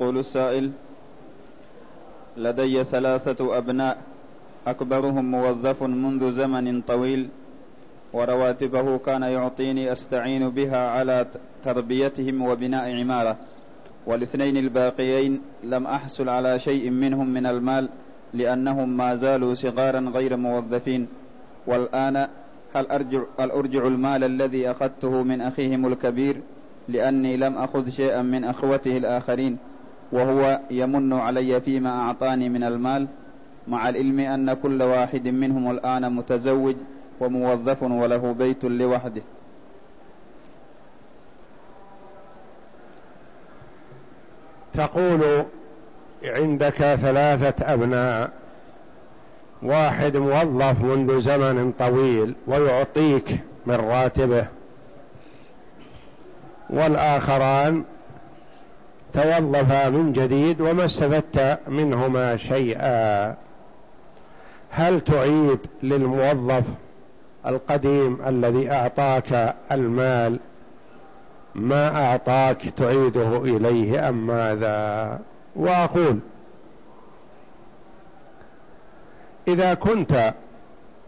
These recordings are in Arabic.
يقول السائل لدي ثلاثة أبناء أكبرهم موظف منذ زمن طويل ورواتبه كان يعطيني أستعين بها على تربيتهم وبناء عمارة. والاثنين الباقيين لم أحصل على شيء منهم من المال لأنهم ما زالوا صغارا غير موظفين. والآن هل أرجع, هل أرجع المال الذي أخذته من أخيهم الكبير؟ لأني لم أخذ شيئا من أخوته الآخرين. وهو يمن علي فيما أعطاني من المال مع العلم أن كل واحد منهم الآن متزوج وموظف وله بيت لوحده. تقول عندك ثلاثة أبناء واحد موظف منذ زمن طويل ويعطيك من راتبه والآخران توظفا من جديد وما استفدت منهما شيئا. هل تعيد للموظف القديم الذي أعطاك المال؟ ما أعطاك تعيده إليه أم ماذا؟ وأقول إذا كنت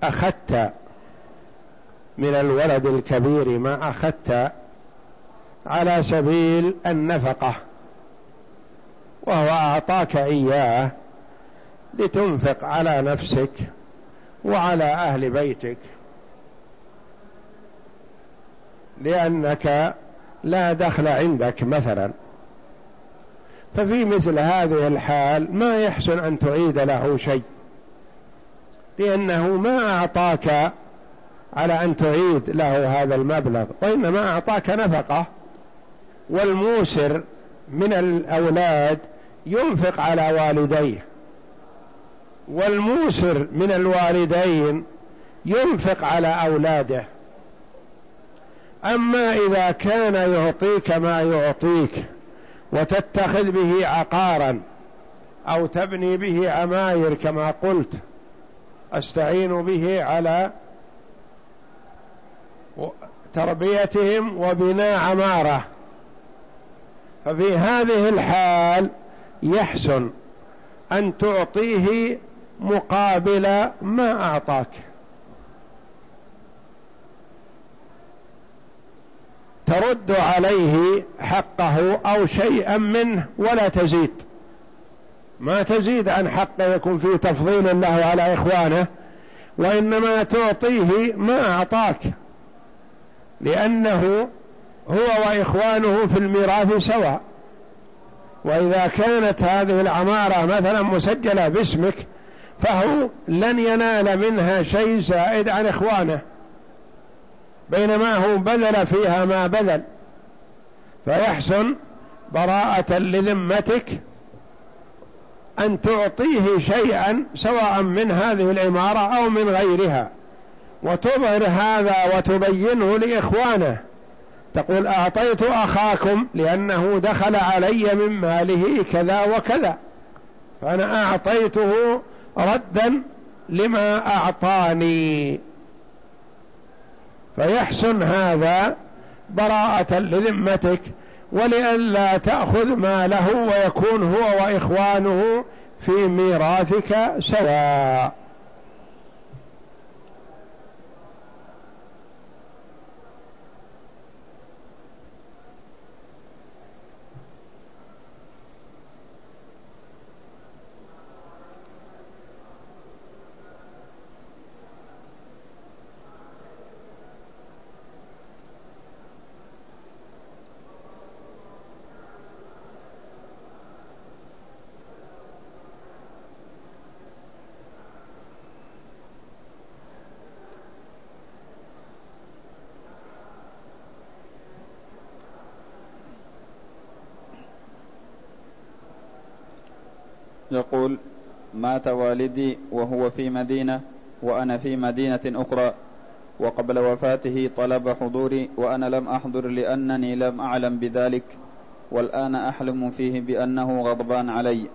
أخذت من الولد الكبير ما أخذت على سبيل النفقة وهو أعطاك إياه لتنفق على نفسك وعلى أهل بيتك. لأنك لا دخل عندك مثلا. ففي مثل هذه الحال ما يحسن أن تعيد له شيء. لأنه ما أعطاك على أن تعيد له هذا المبلغ وإنما أعطاك نفقة. والموسر من الأولاد ينفق على والديه. والموسر من الوالدين ينفق على أولاده. أما إذا كان يعطيك ما يعطيك وتتخذ به عقارا أو تبني به عماير كما قلت أستعين به على تربيتهم وبناء عمارة. ففي هذه الحال يحسن أن تعطيه مقابل ما أعطاك. ترد عليه حقه أو شيئا منه ولا تزيد. ما تزيد عن حقه يكون فيه تفضيل له على إخوانه وإنما تعطيه ما أعطاك. لأنه هو وإخوانه في الميراث سواء. وإذا كانت هذه العمارة مثلا مسجلة باسمك فهو لن ينال منها شيء زائد عن إخوانه بينما هو بذل فيها ما بذل. فيحسن براءة لذمتك أن تعطيه شيئا سواء من هذه العمارة أو من غيرها وتظهر هذا وتبينه لإخوانه. تقول أعطيت أخاكم لأنه دخل علي من ماله كذا وكذا فأنا أعطيته ردا لما أعطاني. فيحسن هذا براءة لذمتك ولئلا تأخذ ماله ويكون هو وإخوانه في ميراثك سواء. يقول مات والدي وهو في مدينة وأنا في مدينة أخرى وقبل وفاته طلب حضوري وأنا لم أحضر لأنني لم أعلم بذلك والآن أحلم فيه بأنه غضبان علي.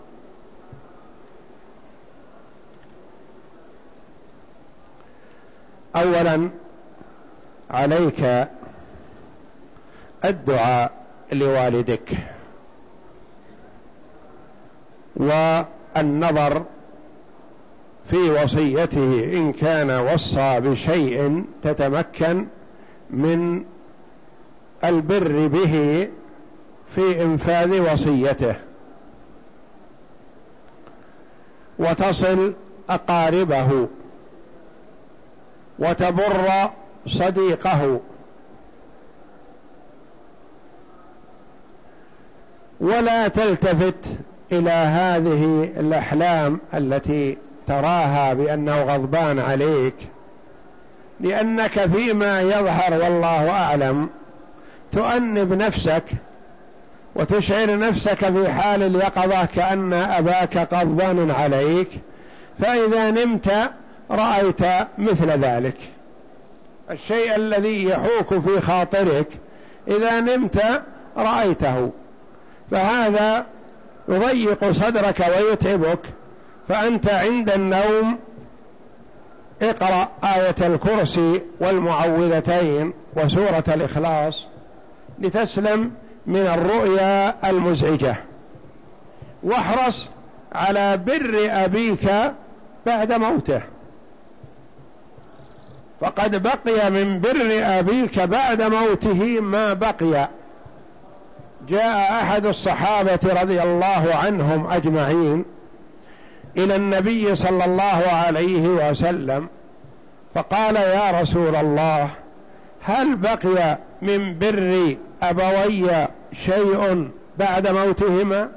أولا عليك الدعاء لوالدك. والنظر في وصيته إن كان وصى بشيء تتمكن من البر به في إنفاذ وصيته. وتصل أقاربه. وتبر صديقه. ولا تلتفت إلى هذه الأحلام التي تراها بأنه غضبان عليك لأنك فيما يظهر والله أعلم تؤنب نفسك وتشعر نفسك في حال اليقظة كأن أباك قضبان عليك فإذا نمت رأيت مثل ذلك. الشيء الذي يحوك في خاطرك إذا نمت رأيته فهذا يضيق صدرك ويتعبك فأنت عند النوم اقرأ آية الكرسي والمعوذتين وسورة الإخلاص لتسلم من الرؤيا المزعجة. واحرص على بر أبيك بعد موته. فقد بقي من بر أبيك بعد موته ما بقي. جاء أحد الصحابة رضي الله عنهم أجمعين إلى النبي صلى الله عليه وسلم فقال يا رسول الله هل بقي من بر أبوي شيء بعد موتهما؟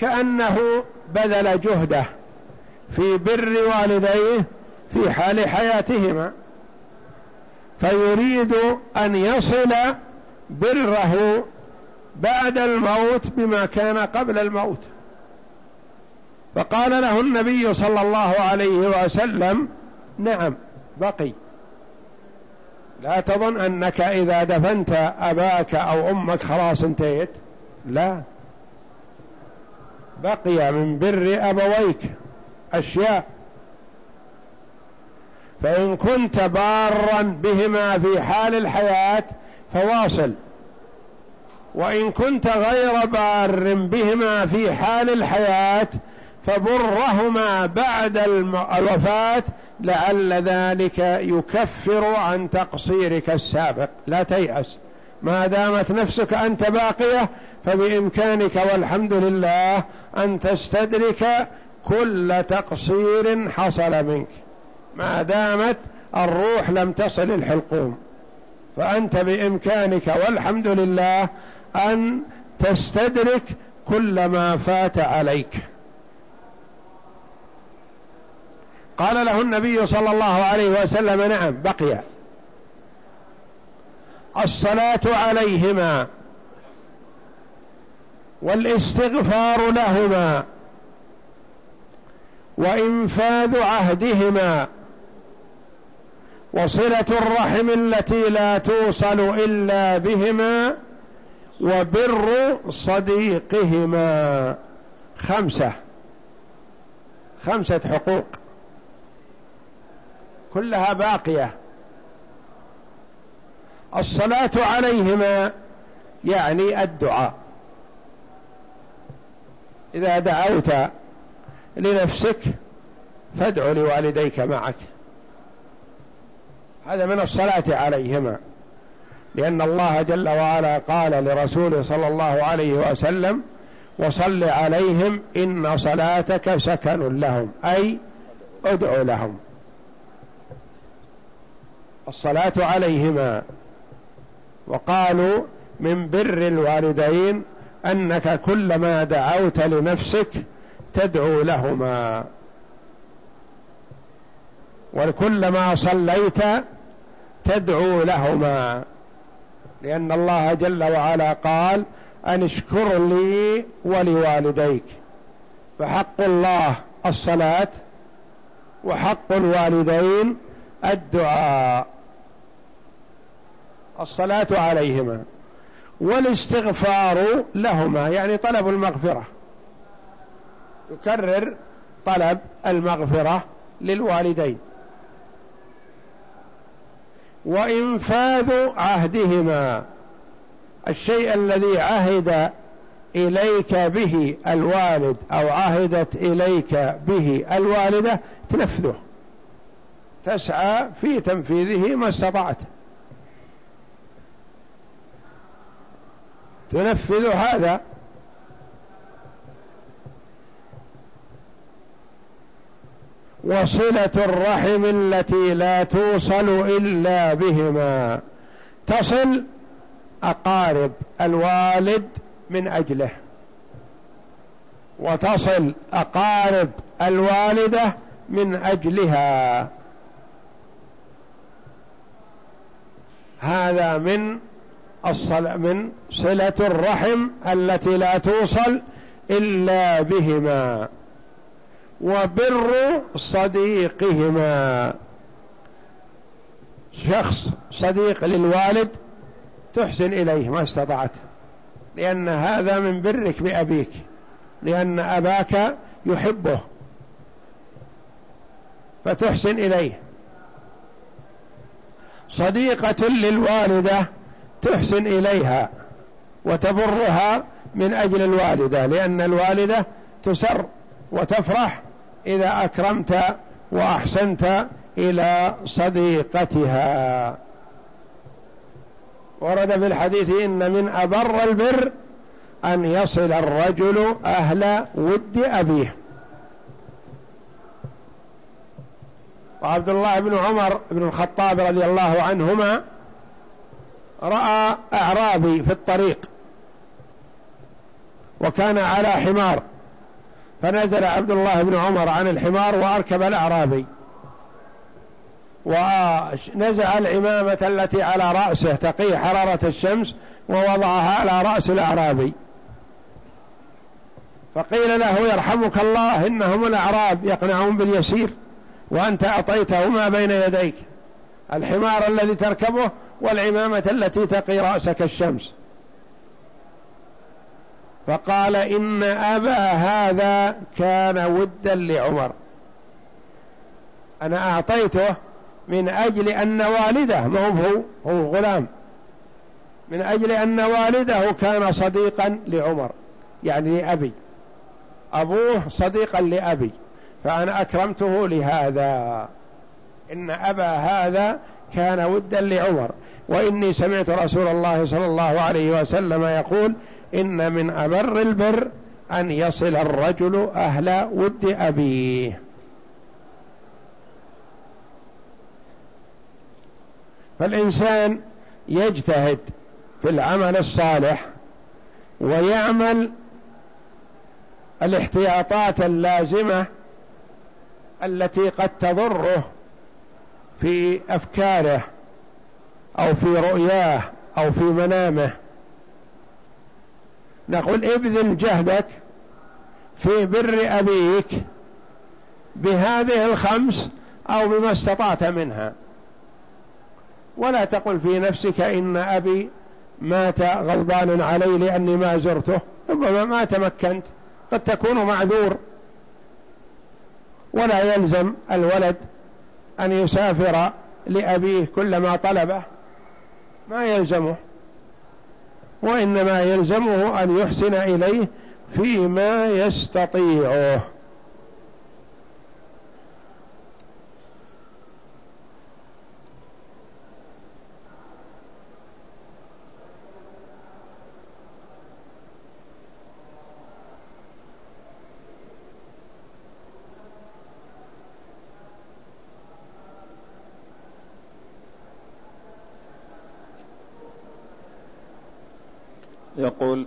كأنه بذل جهده في بر والديه في حال حياتهما فيريد أن يصل بره بعد الموت بما كان قبل الموت. فقال له النبي صلى الله عليه وسلم نعم بقي. لا تظن أنك إذا دفنت أباك أو أمك خلاص انتهيت؟ لا. بقي من بر أبويك أشياء. فإن كنت بارا بهما في حال الحياة فواصل. وإن كنت غير بار بهما في حال الحياة فبرهما بعد الوفاة لعل ذلك يكفر عن تقصيرك السابق. لا تيأس. ما دامت نفسك أنت باقية فبإمكانك والحمد لله أن تستدرك كل تقصير حصل منك. ما دامت الروح لم تصل الحلقوم. فأنت بإمكانك والحمد لله أن تستدرك كل ما فات عليك. قال له النبي صلى الله عليه وسلم نعم بقي. الصلاة عليهما والاستغفار لهما وإنفاذ عهدهما وصلة الرحم التي لا توصل إلا بهما وبر صديقهما. خمسة. خمسة حقوق. كلها باقية. الصلاة عليهما يعني الدعاء. إذا دعوت لنفسك فادع لوالديك معك. هذا من الصلاة عليهما. لأن الله جل وعلا قال لرسوله صلى الله عليه وسلم وصل عليهم إن صلاتك سكن لهم أي ادع لهم. الصلاة عليهما. وقالوا من بر الوالدين أنك كلما دعوت لنفسك تدعو لهما. وكلما صليت تدعو لهما. لأن الله جل وعلا قال أن اشكر لي ولوالديك. فحق الله الصلاة وحق الوالدين الدعاء. الصلاة عليهما. والاستغفار لهما يعني طلب المغفرة. يكرر طلب المغفرة للوالدين. وإنفاذ عهدهما. الشيء الذي عهد إليك به الوالد أو عهدت إليك به الوالدة تنفذه. تسعى في تنفيذه ما استطعت. تنفذ هذا وصلة الرحم التي لا توصل إلا بهما. تصل أقارب الوالد من أجله. وتصل أقارب الوالدة من أجلها. هذا من الصل... من صلة الرحم التي لا توصل إلا بهما. وبر صديقهما. شخص صديق للوالد تحسن إليه ما استطعت لأن هذا من برك بأبيك لأن أباك يحبه فتحسن إليه. صديقة للوالدة تحسن إليها وتبرها من أجل الوالدة لأن الوالدة تسر وتفرح إذا أكرمت وأحسنت إلى صديقتها. ورد في الحديث إن من أبر البر أن يصل الرجل أهل ود أبيه. وعبد الله بن عمر بن الخطاب رضي الله عنهما رأى أعرابي في الطريق وكان على حمار. فنزل عبد الله بن عمر عن الحمار وأركب الأعرابي. ونزع العمامة التي على رأسه تقي حرارة الشمس ووضعها على رأس الأعرابي. فقيل له يرحمك الله إنهم الأعراب يقنعون باليسير وأنت أعطيته ما بين يديك. الحمار الذي تركبه والعمامة التي تقي رأسك الشمس. فقال إن أبا هذا كان ودا لعمر. أنا أعطيته من أجل أن والده ما هو هو غلام. من أجل أن والده كان صديقا لعمر يعني لأبي. أبوه صديقا لأبي. فأنا أكرمته لهذا. إن أبا هذا كان ودا لعمر. وإني سمعت رسول الله صلى الله عليه وسلم يقول إن من أبر البر أن يصل الرجل أهل ود أبيه. فالإنسان يجتهد في العمل الصالح ويعمل الاحتياطات اللازمة التي قد تضره في أفكاره أو في رؤياه أو في منامه. نقول ابذل جهدك في بر أبيك بهذه الخمس أو بما استطعت منها. ولا تقل في نفسك إن أبي مات غضبان علي لأني ما زرته ربما ما تمكنت قد تكون معذور. ولا يلزم الولد أن يسافر لأبيه كلما طلبه ما يلزمه. وإنما يلزمه أن يحسن إليه فيما يستطيعه. يقول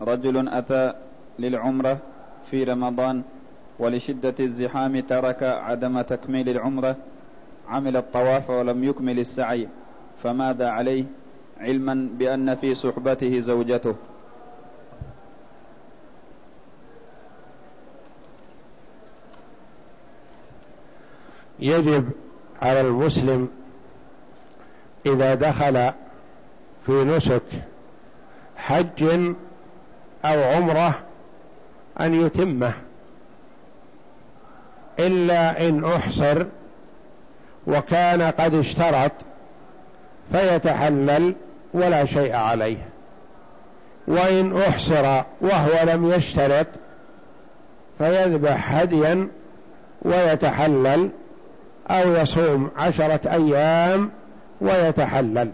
رجل أتى للعمرة في رمضان ولشدة الزحام ترك عدم تكميل العمرة عمل الطواف ولم يكمل السعي فماذا عليه؟ علما بأن في صحبته زوجته. يجب على المسلم إذا دخل في نسك حج أو عمرة أن يتمه إلا إن أحصر وكان قد اشترط فيتحلل ولا شيء عليه. وإن أحصر وهو لم يشترط فيذبح هديا ويتحلل أو يصوم عشرة أيام ويتحلل.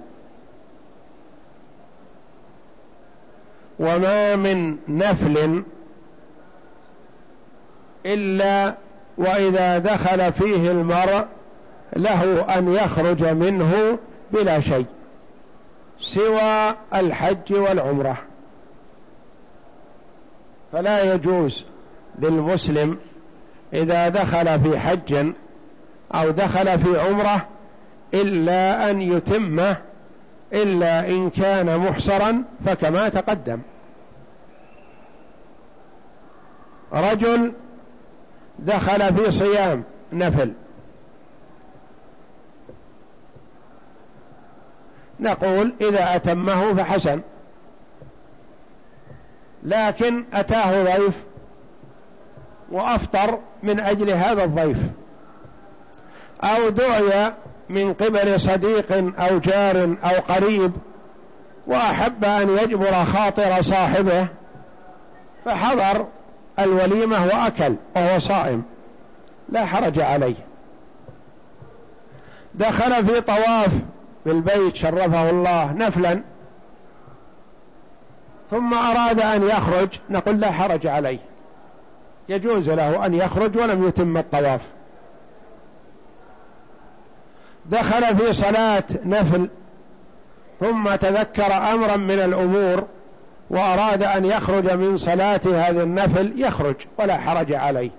وما من نفل إلا وإذا دخل فيه المرء له أن يخرج منه بلا شيء سوى الحج والعمرة. فلا يجوز للمسلم إذا دخل في حج أو دخل في عمرة إلا أن يتمه إلا إن كان محصرا فكما تقدم. رجل دخل في صيام نفل. نقول إذا أتمه فحسن. لكن أتاه ضيف وأفطر من أجل هذا الضيف. أو دعي من قبل صديق أو جار أو قريب وأحب أن يجبر خاطر صاحبه فحضر الوليمة وأكل وهو صائم. لا حرج عليه. دخل في طواف بالبيت شرفه الله نفلا. ثم أراد أن يخرج نقول لا حرج عليه. يجوز له أن يخرج ولم يتم الطواف. دخل في صلاة نفل ثم تذكر أمرا من الأمور. وأراد أن يخرج من صلاة هذا النفل يخرج ولا حرج عليه.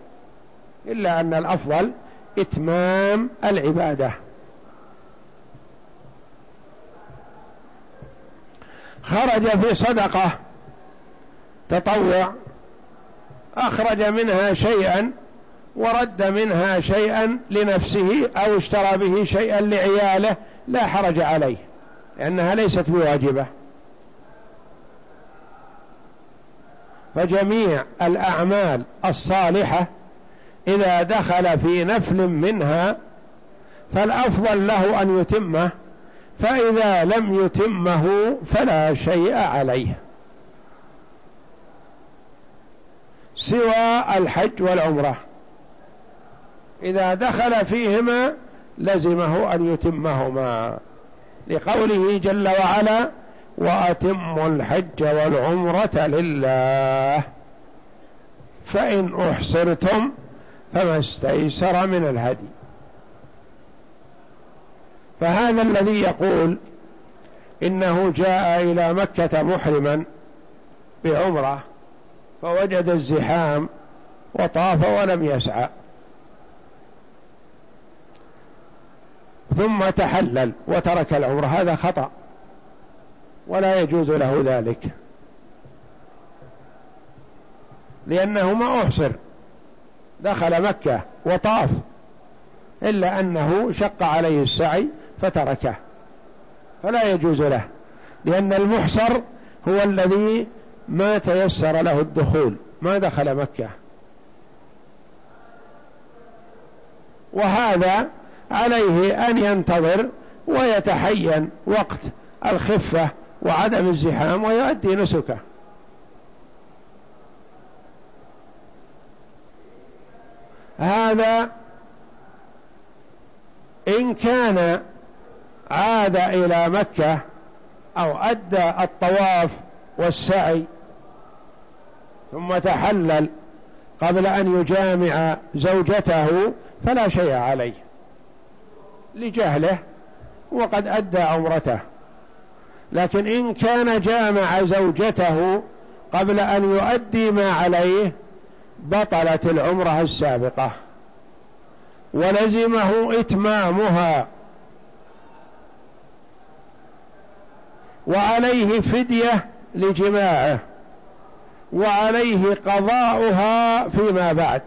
إلا أن الأفضل إتمام العبادة. خرج في صدقة. تطوع. أخرج منها شيئا ورد منها شيئا لنفسه أو اشترى به شيئا لعياله لا حرج عليه لأنها ليست بواجبة. فجميع الأعمال الصالحة إذا دخل في نفل منها فالأفضل له أن يتمه فإذا لم يتمه فلا شيء عليه. سوى الحج والعمرة. إذا دخل فيهما لزمه أن يتمهما. لقوله جل وعلا وأتموا الحج والعمرة لله. فإن أحصرتم فما استيسر من الهدي. فهذا الذي يقول إنه جاء إلى مكة محرما بعمرة فوجد الزحام وطاف ولم يسعى. ثم تحلل وترك العمر هذا خطأ. ولا يجوز له ذلك. لأنه ما أحصر. دخل مكة وطاف إلا أنه شق عليه السعي فتركه. فلا يجوز له لأن المحصر هو الذي ما تيسر له الدخول ما دخل مكة. وهذا عليه أن ينتظر ويتحين وقت الخفة وعدم الزحام ويؤدي نسكه هذا إن كان عاد إلى مكة أو أدى الطواف والسعي ثم تحلل قبل أن يجامع زوجته فلا شيء عليه لجهله وقد أدى عمرته. لكن إن كان جامع زوجته قبل أن يؤدي ما عليه بطلت العمرة السابقة. ولزمه إتمامها. وعليه فدية لجماعه. وعليه قضاؤها فيما بعد.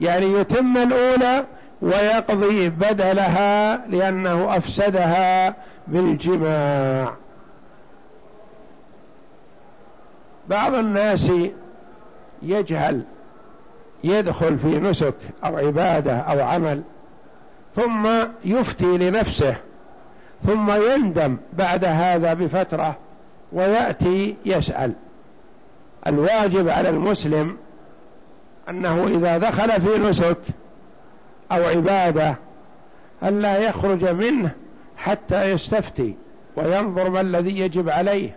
يعني يتم الأولى ويقضي بدلها لأنه أفسدها بالجماع. بعض الناس يجهل يدخل في نسك أو عبادة أو عمل ثم يفتي لنفسه ثم يندم بعد هذا بفترة ويأتي يسأل. الواجب على المسلم أنه إذا دخل في نسك أو عبادة ألا يخرج منه حتى يستفتي وينظر ما الذي يجب عليه.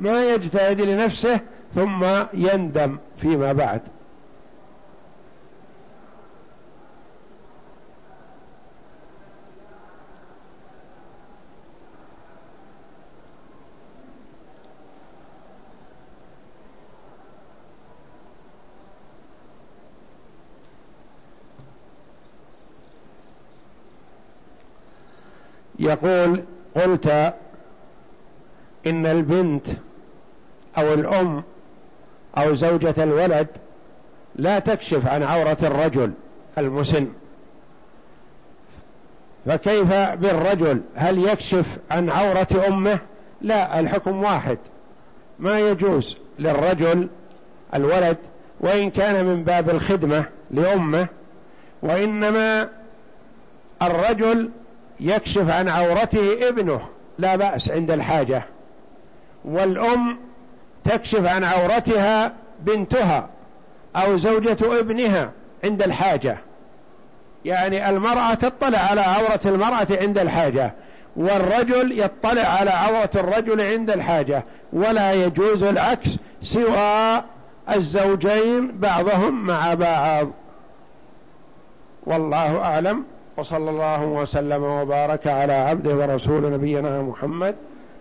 ما يجتهد لنفسه ثم يندم فيما بعد. يقول قلت إن البنت أو الأم أو زوجة الولد لا تكشف عن عورة الرجل المسن. فكيف بالرجل؟ هل يكشف عن عورة أمه؟ لا الحكم واحد. ما يجوز للرجل الولد وإن كان من باب الخدمة لأمه وإنما الرجل يكشف عن عورته ابنه لا بأس عند الحاجة. والأم تكشف عن عورتها بنتها أو زوجة ابنها عند الحاجة. يعني المرأة تطلع على عورة المرأة عند الحاجة والرجل يطلع على عورة الرجل عند الحاجة ولا يجوز العكس سوى الزوجين بعضهم مع بعض. والله أعلم وصلى الله وسلم وبارك على عبده ورسول نبينا محمد